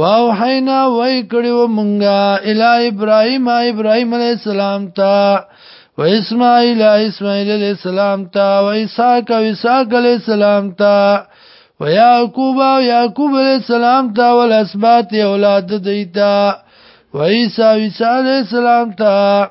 واو حینا وای کړو مونږه الی ابراهیم ابراهیم علی السلام تا و اسماعیل اسماعیل علی السلام تا و اسحاق و اسحاق علی السلام تا و یعقوب و یعقوب علی السلام تا ول اسبات اولاد دیتا و عیسی و عیسی علی السلام تا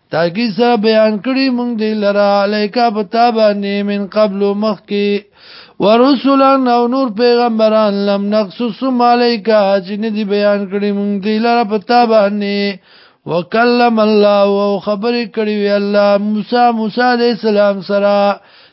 تاکي سا بیان کړی مونږ دی لرا الیکا پتا باندې من قبل مخکی ورسولا او نور پیغمبران لم نقصصم الیکا چې نه دی بیان کړی مونږ دی لرا پتا باندې وکلم الله او خبرې کړی وی الله موسی موسی علی السلام سره